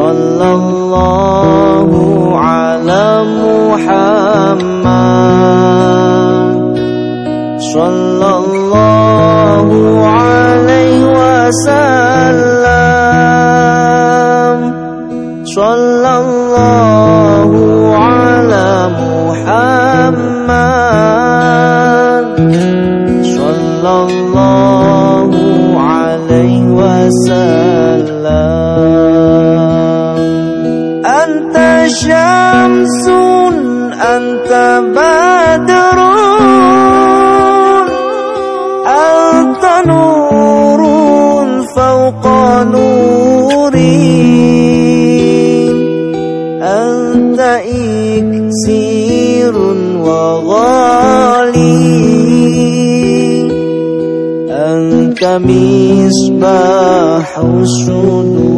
صلى الله على محمد صلى الله عليه وسلم صلى الله على محمد صلى الله عليه وسلم شمس أنت بدر أنت نور فوق نوري. أنت إكسير وغالي. أنت مصباح الصدور